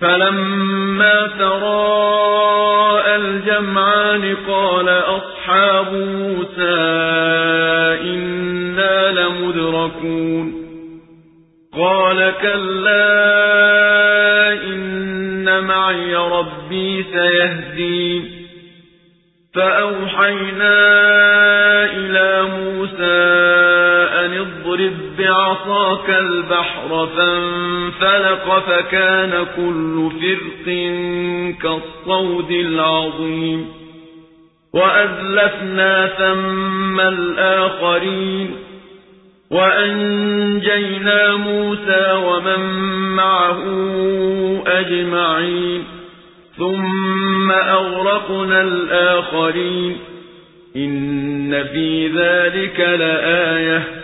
فَلَمَّا تَرَاءَى الْجَمْعَانِ قَالَ أَصْحَابُ مُوسَىٰ إِنَّا لَمُدْرَكُونَ. قَالَ كَلَّا إِنَّ مَعِيَ رَبِّي سَيَهْدِينِ. فَأَوْحَيْنَا أَنِ اضْرِب بِّعَصَاكَ الْبَحْرَ فَانفَلَقَ فَكَانَ كُلُّ فِرْقٍ كَالطَّوْدِ الْعَظِيمِ. وَأَزْلَفْنَا ثَمَّ الْآخَرِينَ. وَأَنجَيْنَا مُوسَىٰ وَمَن مَّعَهُ أَجْمَعِينَ. ثُمَّ أَغْرَقْنَا الْآخَرِينَ. إِنَّ فِي ذَلِكَ لَآيَةً.